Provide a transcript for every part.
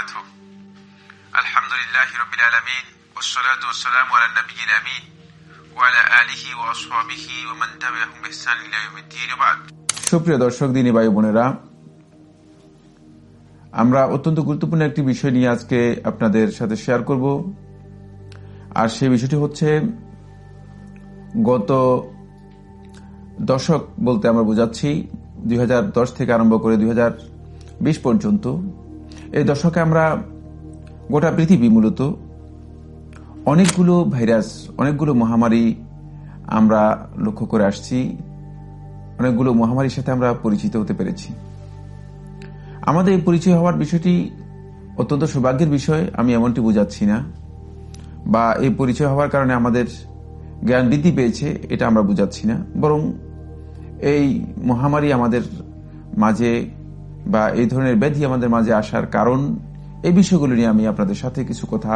وبركاته الحمد لله رب العالمين والصلاة والسلام على النبي الأمين وعلى آله وأصحابه ومن تبعهم بإحسان إلى يوم الدين وبعد সুপ্রিয় দর্শক দিনী ভাই বোনেরা আমরা অত্যন্ত গুরুত্বপূর্ণ একটি বিষয় নিয়ে আজকে আপনাদের সাথে শেয়ার করব আর সেই বিষয়টি হচ্ছে গত দশক বলতে আমরা বোঝাচ্ছি দুই থেকে আরম্ভ করে দুই পর্যন্ত এই দশকে আমরা গোটা পৃথিবী মূলত অনেকগুলো ভাইরাস, অনেকগুলো মহামারী আমরা লক্ষ্য করে আসছি, অনেকগুলো মহামারীর সাথে আমরা পরিচিত হতে পেরেছি। আমাদের এই পরিচয় হওয়ার বিষয়টি অত্যন্ত সৌভাগ্যের বিষয়, আমি এমনটি বোঝাচ্ছি না। বা এই পরিচয় হওয়ার কারণে আমাদের জ্ঞান বৃদ্ধি পেয়েছে, এটা আমরা বুঝাচ্ছি না। বরং এই মহামারী আমাদের মাঝে বা এই ধরনের ব্যাধি আমাদের মাঝে আসার কারণ, এই বিষয়গুলো নিয়ে আমি আপনাদের সাথে কিছু কথা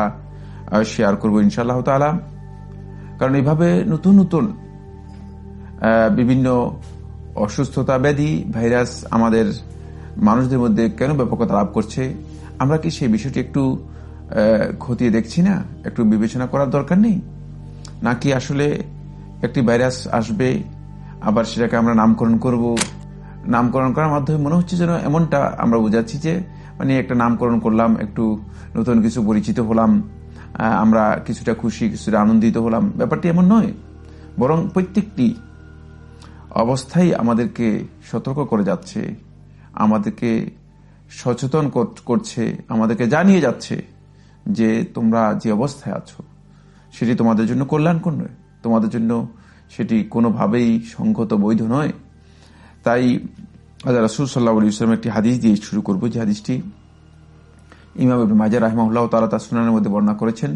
শেয়ার করব ইনশাআল্লাহ তালা কারণ এইভাবে নতুন নতুন বিভিন্ন অসুস্থতা ব্যাধি, ভাইরাস আমাদের মানুষদের মধ্যে কেন ব্যাপকতা লাভ করছে, আমরা কি সেই বিষয়টি একটু খতিয়ে দেখছি না? একটু বিবেচনা করার দরকার নেই? নাকি আসলে একটি ভাইরাস আসবে, আবার সেটাকে আমরা নামকরণ করব? নামকরণ করার মাধ্যমে মনে হচ্ছে যেন এমনটা আমরা বুঝাচ্ছি যে মানে একটা নামকরণ করলাম, একটু নতুন কিছু পরিচিত হলাম আমরা কিছুটা খুশি, কিছুটা আনন্দিত হলাম। ব্যাপারটি এমন নয়। বরং প্রত্যেকটি অবস্থাই আমাদেরকে সতর্ক করে যাচ্ছে, আমাদেরকে সচেতন করছে, আমাদেরকে জানিয়ে যাচ্ছে যে তোমরা যে অবস্থায় আছো, সেটি তোমাদের জন্য কল্যাণকর নয়। তোমাদের জন্য সেটি কোনোভাবেই সংগত বৈধ নয়। তাই রসুল সাল্লাহ আলী একটি হাদিস দিয়ে শুরু করব, যে হাদিসটি ইমাম ইবনে মাজার রাহমাহুল্লাহ তারা তার সুনানের মধ্যে বর্ণনা করেছেন,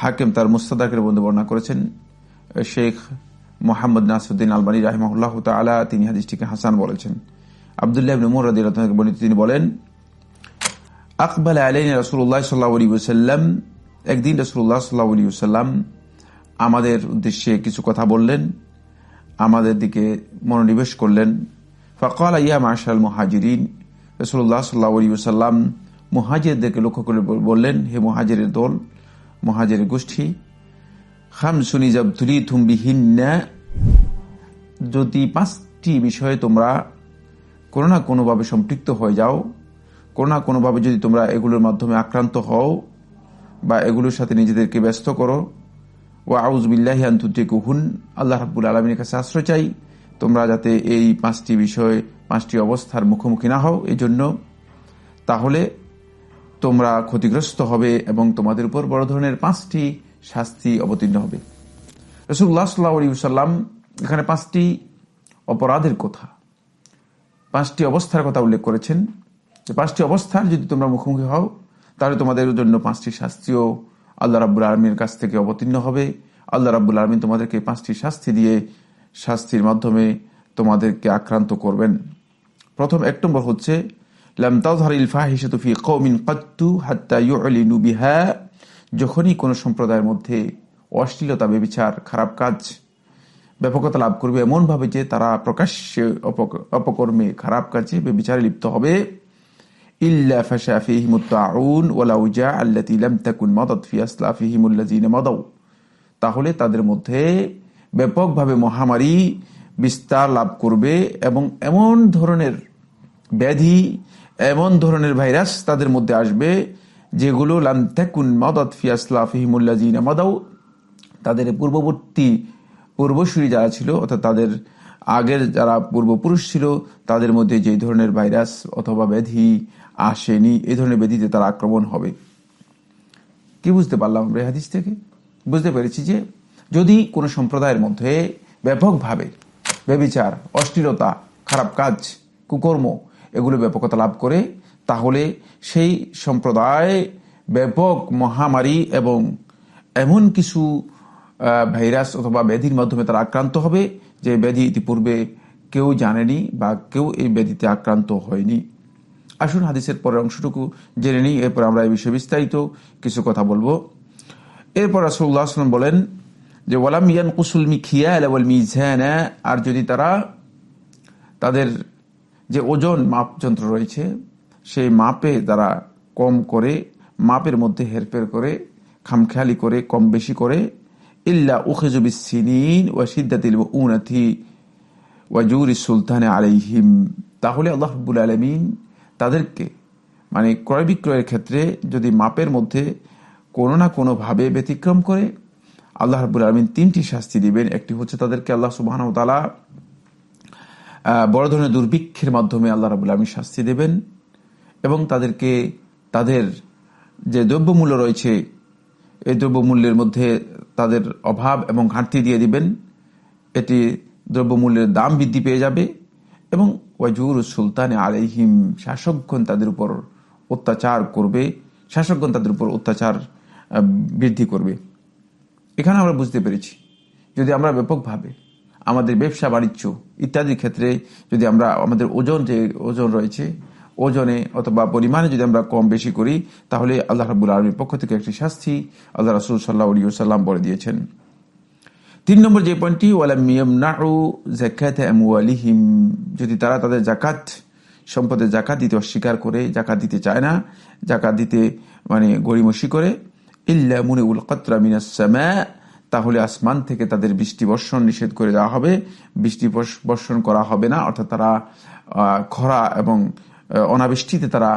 হাকিম তার মুস্তাদাকের মধ্যে বর্ণনা করেছেন, শেখ মোহাম্মদ নাসুদ্দিন আলবানী রাহমাহুল্লাহ তালা তিনি হাদিসটিকে হাসান বলেছেন। আবদুল্লাহ ইবনে মোর বর্ণিত, তিনি বলেন, আকবাল আলাইন রসুল্লাহ সাল্লাহ আলী ওসাল্লাম একদিন রসুল্লাহ সাল্লাহ আলী ওসাল্লাম আমাদের উদ্দেশ্যে কিছু কথা বললেন। আমাদের দিকে মনোনিবেশ করলেন। ফকাল, ইয়া মার্শাল মুহাজিরিন রসুল্লাহ সাল্লাহ আলী ওসাল্লাম মুহাজিরদেরকে লক্ষ্য করে বললেন, হে মুহাজিরের দল, মুহাজিরের গোষ্ঠী খাম সুনি জবতুলি থুম্বিহীনা যদি পাঁচটি বিষয়ে তোমরা কোনো না কোনোভাবে সম্পৃক্ত হয়ে যাও, কোনো না কোনোভাবে যদি তোমরা এগুলোর মাধ্যমে আক্রান্ত হও বা এগুলোর সাথে নিজেদেরকে ব্যস্ত করো ও আউজবিল্লাহি আন্তুদ্দিকুহুন আল্লাহ রাবুল আলমীর কাছে আশ্রয় চাই। তোমরা যাতে এই পাঁচটি বিষয়, পাঁচটি অবস্থার মুখোমুখি না হও। এই জন্য তাহলে তোমরা ক্ষতিগ্রস্ত হবে এবং তোমাদের উপর বড় ধরনের পাঁচটি শাস্তি অবতীর্ণ হবে। রসুল্লাহ সাল্লাম এখানে পাঁচটি অপরাধের কথা, পাঁচটি অবস্থার কথা উল্লেখ করেছেন। যে পাঁচটি অবস্থার যদি তোমরা মুখোমুখি হও, তাহলে তোমাদের জন্য পাঁচটি শাস্তিও আল্লাহ রাবুল আলমীর কাছ থেকে অবতীর্ণ হবে। আল্লাহ রাবুল আলমিন তোমাদেরকে পাঁচটি শাস্তি দিয়ে শাস্তির মাধ্যমে তোমাদেরকে আক্রান্ত করবেন। প্রথম এক নম্বর হচ্ছে যখনই কোন সম্প্রদায়ের মধ্যে অশ্লীলতা বেবিচার খারাপ কাজ, ব্যাপকতা লাভ করবে, এমনভাবে যে তারা প্রকাশ্যে অপকর্মে, খারাপ কাজে বেবিচারে লিপ্ত হবে। ইল্লা ফাশা ফিহিমুত তাউন ওলাউজা আল্লাতি লাম তাকুন মাদাদ ফি আসলাফিহিমুল্লাযিনা মাদাউ তাহলে তাদের মধ্যে ব্যাপকভাবে মহামারী বিস্তার লাভ করবে এবং এমন ধরনের ব্যাধি, এমন ধরনের ভাইরাস তাদের মধ্যে আসবে যেগুলো লান্তাকুন মাদাদ ফি আসলাফিহিমুল্লাযিনা মাদাউ। তাদের পূর্ববর্তী পূর্বসূরি যারা ছিল, অর্থাৎ তাদের আগের যারা পূর্বপুরুষ ছিল, তাদের মধ্যে যে ধরনের ভাইরাস অথবা ব্যাধি আসেনি, এ ধরনের ব্যাধিতে তার আক্রমণ হবে। কি বুঝতে পারলাম আমরা হাদিস থেকে? বুঝতে পেরেছি যে যদি কোনো সম্প্রদায়ের মধ্যে ব্যাপকভাবে ব্যবিচার, অশ্লীলতা, খারাপ কাজ, কুকর্ম এগুলো ব্যাপকতা লাভ করে, তাহলে সেই সম্প্রদায় ব্যাপক মহামারী এবং এমন কিছু ভাইরাস অথবা ব্যাধির মাধ্যমে তারা আক্রান্ত হবে যে ব্যাধি ইতিপূর্বে কেউ জানেনি বা কেউ এই ব্যাধিতে আক্রান্ত হয়নি। আসুন হাদিসের পরের অংশটুকু জেনে নিই, এরপর আমরা এই বিষয়ে বিস্তারিত কিছু কথা বলব। এরপর রাসুল্লাহ আসলাম বলেন যে, ওয়ালাম ইয়ান কুসুল মিখিয়া মিজানা আর যদি তারা তাদের যে ওজন মাপ যন্ত্র রয়েছে, সেই মাপে তারা কম করে, মাপের মধ্যে হেরফের করে, খামখেয়ালি করে, কম বেশি করে, ইল্লা উখেজুবি সিনিন ও সিদ্দাতিল উনাথি ওয়াজুর সুলতানে আলাইহিম তাহলে আল্লাহ রব্বুল আলমিন তাদেরকে মানে ক্রয় বিক্রয়ের ক্ষেত্রে যদি মাপের মধ্যে কোনো না কোনোভাবে ব্যতিক্রম করে, আল্লাহ রব্বুল আলমিন তিনটি শাস্তি দিবেন। একটি হচ্ছে তাদেরকে আল্লাহ সুবাহ তালা বড় ধরনের দুর্ভিক্ষের মাধ্যমে আল্লাহ রাবুল আলমী শাস্তি দেবেন এবং তাদেরকে তাদের যে দ্রব্যমূল্য রয়েছে, এই দ্রব্যমূল্যের মধ্যে তাদের অভাব এবং ঘাটতি দিয়ে দিবেন। এটি দ্রব্যমূল্যের দাম বৃদ্ধি পেয়ে যাবে। এবং ওয়াজুর সুলতানে আলাইহিম শাসকগণ তাদের উপর অত্যাচার করবে, শাসকগণ তাদের উপর অত্যাচার বৃদ্ধি করবে। এখানে আমরা বুঝতে পেরেছি, যদি আমরা ব্যাপকভাবে আমাদের ব্যবসা বাণিজ্য ইত্যাদির ক্ষেত্রে যদি আমরা আমাদের ওজন যে ওজন রয়েছে, ওজনে অথবা পরিমাণে যদি আমরা কম বেশি করি, তাহলে আল্লাহ রাবুল আলমীর পক্ষ থেকে একটি শাস্তি আল্লাহ রাসুল সাল্লাহ সাল্লাম বলে দিয়েছেন। তিন নম্বর যে পয়েন্টটি ওয়ালামিয়াম যদি তারা তাদের জাকাত সম্পদের জাকাত দিতে অস্বীকার করে জাকাত দিতে চায় না জাকাত দিতে মানে গড়িমসি করে, ইল্লা মুনে উল কতরা মিনাসমা তাহলে আসমান থেকে তাদের বৃষ্টি বর্ষণ নিষেধ করে দেওয়া হবে। বৃষ্টি বর্ষণ করা হবে না, অর্থাৎ তারা খরা এবং অনাবৃষ্টিতে তারা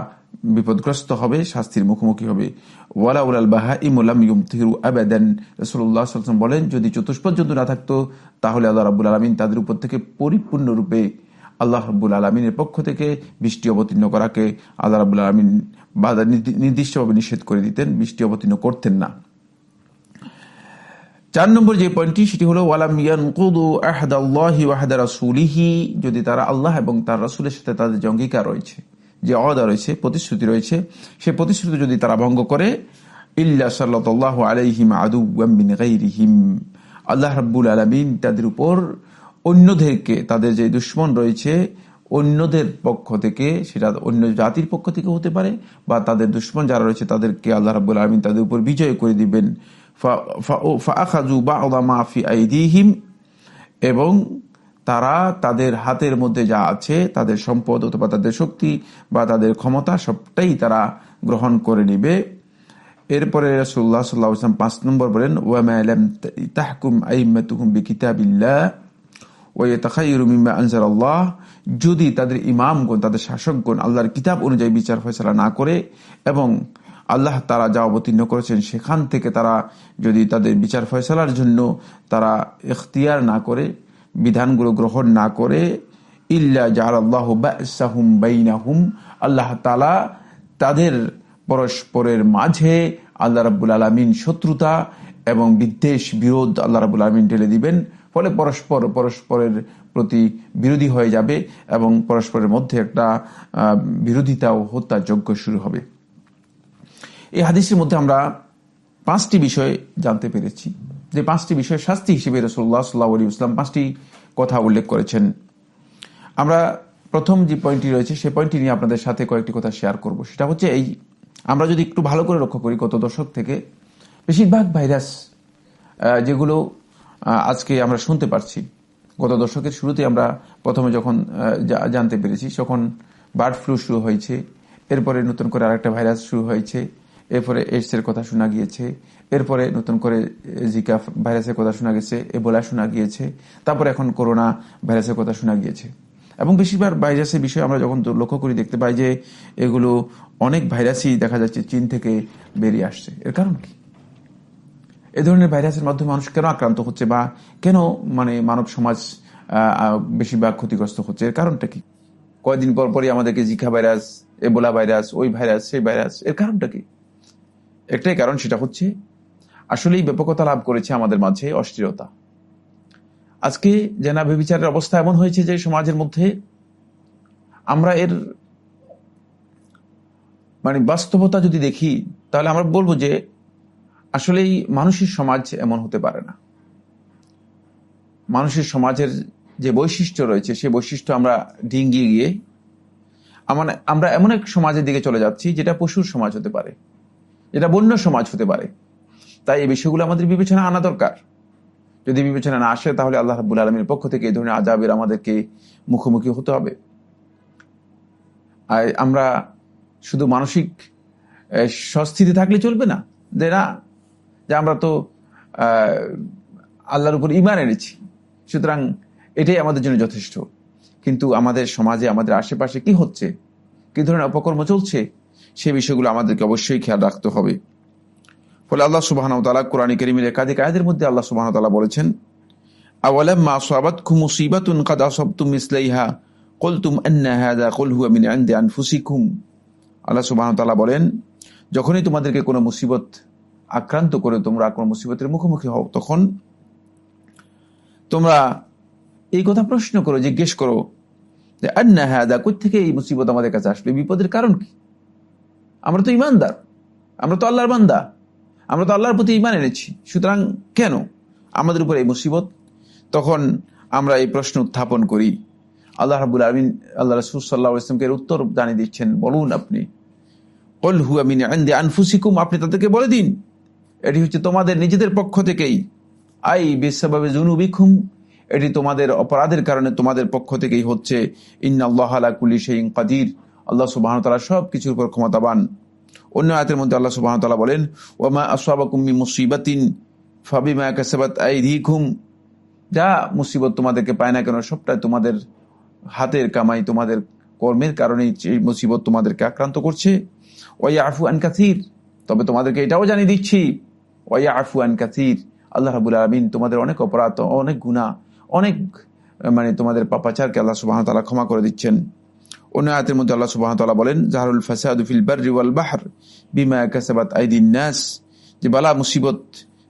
বিপদগ্রস্ত হবে, শাস্তির মুখোমুখি হবে। ওয়ালা উলাল বাহা ইমুলাম ইউমতিরু আবেদেন। রসুল্লাহ বলেন, যদি চতুষ্পদ জন্তু না থাকতো, তাহলে আল্লাহ রাবুল আলমিন তাদের উপর থেকে পরিপূর্ণরূপে আল্লাহ রাবুল আলমিনের পক্ষ থেকে বৃষ্টি অবতীর্ণ করাকে আল্লাহ রাবুল আলমিন বাধা নির্দিষ্টভাবে নিষেধ করে দিতেন, বৃষ্টি অবতীর্ণ করতেন না। চার নম্বর যে পয়েন্টটি, সেটি হলো যদি তারা আল্লাহ এবং তার রাসুলের সাথে তাদের যে অঙ্গীকার রয়েছে। যে অদা রয়েছে, প্রতিশ্রুতি রয়েছে, সে প্রতিশ্রুতি যদি তারা ভঙ্গ করে, ইল্লা সাল্লাহ আলাইহিম আদুবিন আল্লাহ রাব্বুল আলমিন তাদের উপর অন্যদেরকে, তাদের যে দুশ্মন রয়েছে, অন্যদের পক্ষ থেকে, সেটা অন্য জাতির পক্ষ থেকে হতে পারে, বা তাদের দুশ্মন যারা রয়েছে, তাদেরকে আল্লাহ রাবুল আলমিন তাদের উপর বিজয় করে দিবেন। ফা ফা ফা আজু বা এবং তারা তাদের হাতের মধ্যে যা আছে, তাদের সম্পদ অথবা তাদের শক্তি বা তাদের ক্ষমতা সবটাই তারা গ্রহণ করে নিবে। এরপরে রসুল্লাহ সাল্লাহ ইসলাম পাঁচ নম্বর বলেন ওয়ামালাম তাহকুম আইমাতুহুম আল্লাহ যদি তাদের ইমামগণ, তাদের শাসকগণ আল্লাহর কিতাব অনুযায়ী বিচার ফয়সলা না করে এবং আল্লাহ তারা যা অবতীর্ণ করেছেন, সেখান থেকে তারা যদি তাদের বিচার ফয়সলার জন্য তারা এখতিয়ার না করে বিধানগুলো গ্রহণ না করে, ইল্লা বাহুম বাইনাহুম আল্লাহ তালা তাদের পরস্পরের মাঝে আল্লাহ রাবুল আলমিন শত্রুতা এবং বিদ্বেষ, বিরোধ আল্লাহ রাবুল আলমিন ঢেলে দিবেন। ফলে পরস্পর, পরস্পরের প্রতি বিরোধী হয়ে যাবে এবং পরস্পরের মধ্যে একটা বিরোধিতা ও হত্যা হত্যাযজ্ঞ শুরু হবে। এই হাদিসের মধ্যে আমরা পাঁচটি বিষয় জানতে পেরেছি। যে পাঁচটি বিষয় শাস্তি হিসেবে রসুল্লাহ সাল্লাহ আলী ইসলাম পাঁচটি কথা উল্লেখ করেছেন। আমরা প্রথম যে পয়েন্টটি রয়েছে সেই পয়েন্টটি নিয়ে আপনাদের সাথে কয়েকটি কথা শেয়ার করব। সেটা হচ্ছে এই, আমরা যদি একটু ভালো করে লক্ষ্য করি গত দশক থেকে, বেশিরভাগ ভাইরাস যেগুলো আজকে আমরা শুনতে পারছি, গত দশকের শুরুতে আমরা প্রথমে যখন জানতে পেরেছি, তখন বার্ড ফ্লু শুরু হয়েছে, এরপরে নতুন করে আরেকটা ভাইরাস শুরু হয়েছে এরপরে এইডস এর কথা শোনা গিয়েছে, এরপরে নতুন করে জিকা ভাইরাসের কথা শোনা গেছে, এবোলা শোনা গিয়েছে, তারপরে এখন করোনা ভাইরাসের কথা শোনা গিয়েছে। এবং বেশিরভাগ ভাইরাসের বিষয়ে আমরা যখন লক্ষ্য করি, দেখতে পাই যে এগুলো অনেক ভাইরাসই দেখা যাচ্ছে চীন থেকে বেরিয়ে আসছে। এর কারণ কি? এ ধরনের ভাইরাসের মাধ্যমে মানুষ কেন আক্রান্ত হচ্ছে বা কেন মানে মানব সমাজ বেশিরভাগ ক্ষতিগ্রস্ত হচ্ছে? এর কারণটা কি? কয়দিন পর পরই আমাদেরকে জিকা ভাইরাস, এবোলা ভাইরাস, ওই ভাইরাস, সেই ভাইরাস, এর কারণটা কি? একটাই কারণ সেটা হচ্ছে আসলেই ব্যাপকতা লাভ করেছে আমাদের মাঝে অস্থিরতা। আজকে জেনা বিচারের অবস্থা এমন হয়েছে যে সমাজের মধ্যে আমরা এর মানে বাস্তবতা যদি দেখি, তাহলে আমরা বলব যে আসলেই মানুষের সমাজ এমন হতে পারে না। মানুষের সমাজের যে বৈশিষ্ট্য রয়েছে, সে বৈশিষ্ট্য আমরা ডিঙ্গিয়ে গিয়ে আমরা এমন এক সমাজের দিকে চলে যাচ্ছি যেটা পশুর সমাজ হতে পারে। যেটা বন্য সমাজ হতে পারে। তাই এই বিষয়গুলো আমাদের বিবেচনা আনা দরকার। যদি বিবেচনা না আসে, তাহলে আল্লাহ রাবুল আলমীর পক্ষ থেকে এই ধরনের আজাবের আমাদেরকে মুখোমুখি হতে হবে। আর আমরা শুধু মানসিক স্বস্তিতে থাকলে চলবে না। যে না, যে আমরা তো আল্লাহর উপর ইমান এনেছি। সুতরাং এটাই আমাদের জন্য যথেষ্ট। কিন্তু আমাদের সমাজে, আমাদের আশেপাশে কি হচ্ছে? কি ধরনের অপকর্ম চলছে? সে বিষয়গুলো আমাদেরকে অবশ্যই খেয়াল রাখতে হবে। ফলে আল্লাহ সুবাহ তালা কোরআন করিমের একাধিক আয়াতের মধ্যে আল্লাহ সুবাহ তালা বলেছেন যখনই তোমাদেরকে কোনো মুসিবত আক্রান্ত করে তোমরা কোনো মুসিবতের মুখোমুখি হও, তখন তোমরা এই কথা প্রশ্ন করো, জিজ্ঞেস করো যে আন্না হাদা থেকে এই মুসিবত আমাদের কাছে আসলো, বিপদের কারণ কি? আমরা তো ইমানদার। আমরা তো আল্লাহর বান্দা। আমরা তো আল্লাহর প্রতি ইমান এনেছি। সুতরাং কেন আমাদের উপর এই মুসিবত? তখন আমরা এই প্রশ্ন উত্থাপন করি। আল্লাহ রাবুল আলমিন, আল্লাহ রসুল ইসলামকে উত্তর জানিয়ে দিচ্ছেন। বলুন আপনি, কল হু আমিন আনফুসিকুম আপনি তাদেরকে বলে দিন। এটি হচ্ছে তোমাদের নিজেদের পক্ষ থেকেই। আই বেসাবে জুনুবিখুম এটি তোমাদের অপরাধের কারণে তোমাদের পক্ষ থেকেই হচ্ছে। ইন্না আল্লাহ আলা কুলি সেইন কাদির। আল্লাহ সুবাহ তালা সব কিছুর উপর ক্ষমতাবান। অন্য আয়াতের মধ্যে আল্লাহ সুবাহ তালা বলেন ওমা আসবাকুম্মি মুসিবাতিন ফাবিমা কাসাবাত আইদিকুম। যা মুসিবত তোমাদেরকে পায় না কেন, সবটাই তোমাদের হাতের কামাই, তোমাদের কর্মের কারণেই এই মুসিবত তোমাদেরকে আক্রান্ত করছে। ওয়া আফু আন কাসির। তবে তোমাদেরকে এটাও জানিয়ে দিচ্ছি ওয়া আফু আন কাসির। আল্লাহ রাবুল আলমিন তোমাদের অনেক অপরাধ, অনেক গুণা অনেক মানে তোমাদের পাপাচারকে আল্লাহ সুবাহ তালা ক্ষমা করে দিচ্ছেন। অন্য আয়াতের মধ্যে আল্লাহ সুবাহ বলেন, জাহারুল ফাসাদ ফিল বাররি ওয়াল বাহর বিমা কাসাবাত আইদিন নাস। যে বালা, মুসিবত,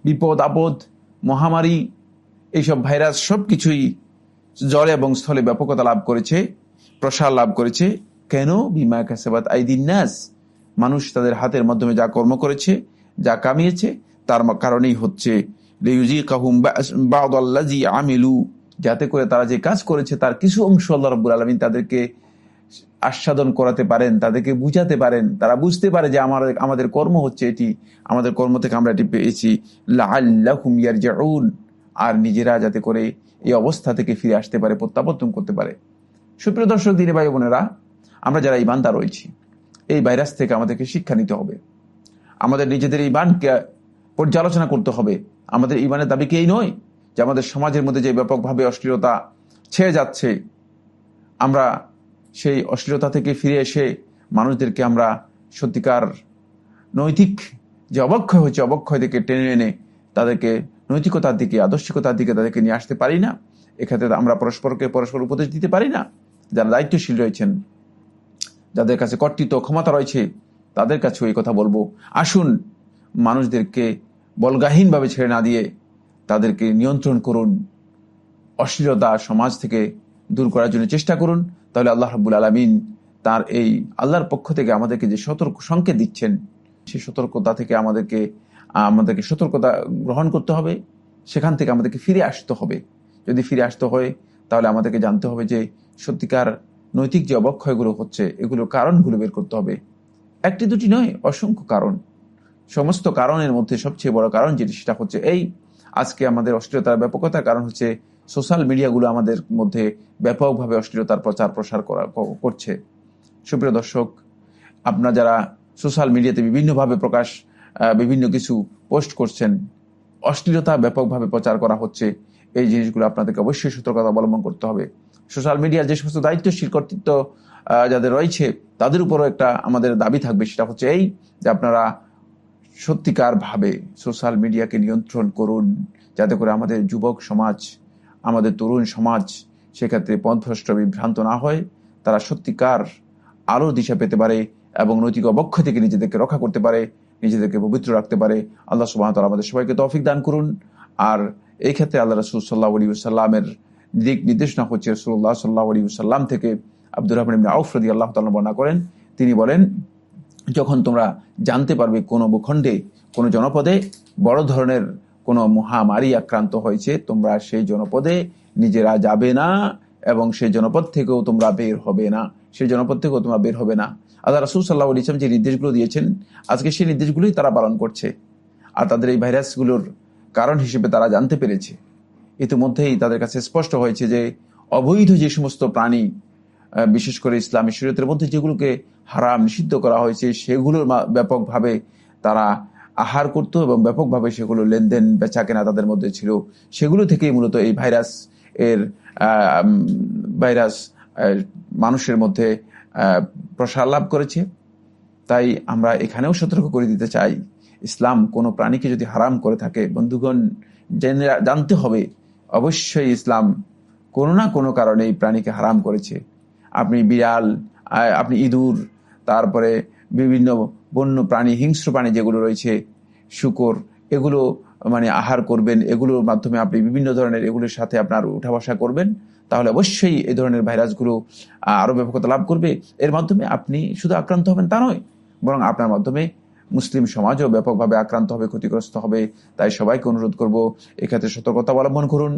বিপদ, আপদ, মহামারী, এইসব ভাইরাস সব কিছুই জলে এবং স্থলে ব্যাপকতা লাভ করেছে, প্রসার লাভ করেছে। কেন? বিমা কাসাবাত আইদিন নাস। মানুষ তাদের হাতের মাধ্যমে যা কর্ম করেছে, যা কামিয়েছে, তার কারণেই হচ্ছে যাতে করে তারা যে কাজ করেছে, তার কিছু অংশ আল্লাহ রব্বুল আলমিন তাদেরকে আস্বাদন করাতে পারেন, তাদেরকে বুঝাতে পারেন, তারা বুঝতে পারে যে আমার, আমাদের কর্ম হচ্ছে এটি, আমাদের কর্ম থেকে আমরা এটি পেয়েছি। আর নিজেরা যাতে করে এই অবস্থা থেকে ফিরে আসতে পারে, প্রত্যাবর্তন করতে পারে। সুপ্রিয় দর্শক, দিনে ভাই বোনেরা, আমরা যারা ইমানদার রয়েছি, এই ভাইরাস থেকে আমাদেরকে শিক্ষা নিতে হবে। আমাদের নিজেদের ইমানকে পর্যালোচনা করতে হবে। আমাদের ইমানের দাবি কি এই নয় যে আমাদের সমাজের মধ্যে যে ব্যাপকভাবে অশ্লীলতা ছেয়ে যাচ্ছে? আমরা সেই অশ্লীলতা থেকে ফিরে এসে মানুষদেরকে আমরা সত্যিকার নৈতিক যে অবক্ষয় হয়েছে, অবক্ষয় থেকে টেনে এনে তাদেরকে নৈতিকতার দিকে, আদর্শিকতার দিকে তাদেরকে নিয়ে আসতে পারি না। এক্ষেত্রে আমরা পরস্পরকে পরস্পর উপদেশ দিতে পারি না। যারা দায়িত্বশীল রয়েছেন, যাদের কাছে কর্তৃত্ব, ক্ষমতা রয়েছে, তাদের কাছেও এই কথা বলব। আসুন মানুষদেরকে বলগাহীনভাবে ছেড়ে না দিয়ে তাদেরকে নিয়ন্ত্রণ করুন। অশ্লীলতা সমাজ থেকে দূর করার জন্য চেষ্টা করুন। তাহলে আল্লাহ রাবুল আলমিন তার এই আল্লাহর পক্ষ থেকে আমাদেরকে যে সতর্ক সংকেত দিচ্ছেন সেই সতর্কতা থেকে আমাদেরকে আমাদেরকে সতর্কতা গ্রহণ করতে হবে। সেখান থেকে আমাদেরকে ফিরে আসতে হবে। যদি ফিরে আসতে হয়, তাহলে আমাদেরকে জানতে হবে যে সত্যিকার নৈতিক যে অবক্ষয়গুলো হচ্ছে, এগুলোর কারণগুলো বের করতে হবে। একটি দুটি নয়, অসংখ্য কারণ। সমস্ত কারণের মধ্যে সবচেয়ে বড় কারণ যেটি, সেটা হচ্ছে এই। আজকে আমাদের অশ্লীলতার ব্যাপকতার কারণ হচ্ছে সোশ্যাল মিডিয়াগুলো আমাদের মধ্যে ব্যাপকভাবে অশ্লীলতার প্রচার প্রসার করা করছে। সুপ্রিয় দর্শক, আপনারা যারা সোশ্যাল মিডিয়াতে বিভিন্নভাবে প্রকাশ বিভিন্ন কিছু পোস্ট করছেন অশ্লীলতা ব্যাপকভাবে প্রচার করা হচ্ছে, এই জিনিসগুলো আপনাদেরকে অবশ্যই সতর্কতা অবলম্বন করতে হবে। সোশ্যাল মিডিয়ার যে সমস্ত দায়িত্বশীল কর্তৃত্ব যাদের রয়েছে, তাদের উপরও একটা আমাদের দাবি থাকবে, সেটা হচ্ছে এই যে আপনারা সত্যিকার ভাবে সোশ্যাল মিডিয়াকে নিয়ন্ত্রণ করুন, যাতে করে আমাদের যুবক সমাজ আমাদের তরুণ সমাজ সেক্ষেত্রে পথভ্রষ্ট, বিভ্রান্ত না হয়, তারা সত্যিকার আরও দিশা পেতে পারে এবং নৈতিক অবক্ষয় থেকে নিজেদেরকে রক্ষা করতে পারে, নিজেদেরকে পবিত্র রাখতে পারে। আল্লাহ সুবাহ আমাদের সবাইকে তৌফিক দান করুন। আর এই ক্ষেত্রে আল্লাহ রসুল সাল্লাহ আলী সাল্লামের দিক নির্দেশনা হচ্ছে রসুল্লাহ সাল্লাহ আলী সাল্লাম থেকে আব্দুর রহমান আউফরদি আল্লাহ তাল্লাহ বর্ণনা করেন। তিনি বলেন, যখন তোমরা জানতে পারবে কোনো ভূখণ্ডে, কোনো জনপদে বড় ধরনের কোনো মহামারী আক্রান্ত হয়েছে, তোমরা সেই জনপদে নিজেরা যাবে না এবং সেই জনপদ থেকেও তোমরা বের হবে না। সেই জনপদ থেকেও তোমরা বের হবে না। আল্লাহ রাসুল সাল্লাহ ইসলাম যে নির্দেশগুলো দিয়েছেন, আজকে সেই নির্দেশগুলোই তারা পালন করছে। আর তাদের এই ভাইরাসগুলোর কারণ হিসেবে তারা জানতে পেরেছে। ইতিমধ্যেই তাদের কাছে স্পষ্ট হয়েছে যে, অবৈধ যে সমস্ত প্রাণী বিশেষ করে ইসলামী শরীয়তের মধ্যে যেগুলোকে হারাম নিষিদ্ধ করা হয়েছে, সেগুলোর ব্যাপকভাবে তারা আহার করত এবং ব্যাপকভাবে সেগুলো লেনদেন বেচা কেনা তাদের মধ্যে ছিল। সেগুলো থেকেই মূলত এই ভাইরাস এর ভাইরাস মানুষের মধ্যে প্রসার লাভ করেছে। তাই আমরা এখানেও সতর্ক করে দিতে চাই। ইসলাম কোনো প্রাণীকে যদি হারাম করে থাকে, বন্ধুগণ, জেনে- জানতে হবে, অবশ্যই ইসলাম কোনো না কোনো কারণে এই প্রাণীকে হারাম করেছে। আপনি বিড়াল আপনি ইঁদুর, তারপরে বিভিন্ন বন্য প্রাণী, হিংস্র প্রাণী যেগুলো রয়েছে, শুকর, এগুলো মানে আহার করবেন, এগুলোর মাধ্যমে আপনি বিভিন্ন ধরনের এগুলোর সাথে আপনার উঠা বসা করবেন, তাহলে অবশ্যই এই ধরনের ভাইরাসগুলো আরও ব্যাপকতা লাভ করবে। এর মাধ্যমে আপনি শুধু আক্রান্ত হবেন তা নয়, বরং আপনার মাধ্যমে মুসলিম সমাজও ব্যাপকভাবে আক্রান্ত হবে, ক্ষতিগ্রস্ত হবে। তাই সবাইকে অনুরোধ করব, এক্ষেত্রে সতর্কতা অবলম্বন করুন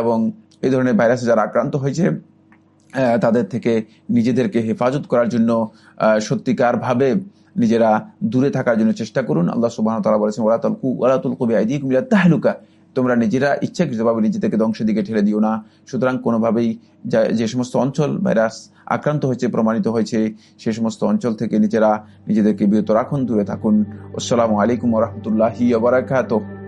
এবং এই ধরনের ভাইরাসে যারা আক্রান্ত হয়েছে তাদের থেকে নিজেদেরকে হেফাজত করার জন্য সত্যিকারভাবে নিজেরা দূরে থাকার জন্য চেষ্টা করুন। আল্লাহ সুবাহ তালা বলেছেন ওলা তলকু ওলা তুলকু বেআইদিকুম ইলা তাহলুকা। তোমরা নিজেরা ইচ্ছাকৃতভাবে নিজেদেরকে ধ্বংসের দিকে ঠেলে দিও না। সুতরাং কোনোভাবেই যা- সমস্ত অঞ্চল ভাইরাস আক্রান্ত হয়েছে, প্রমাণিত হয়েছে, সে সমস্ত অঞ্চল থেকে নিজেরা নিজেদেরকে বিরত রাখুন, দূরে থাকুন। আসসালামু আলাইকুম রহমতুল্লাহি বারাকাতুহ।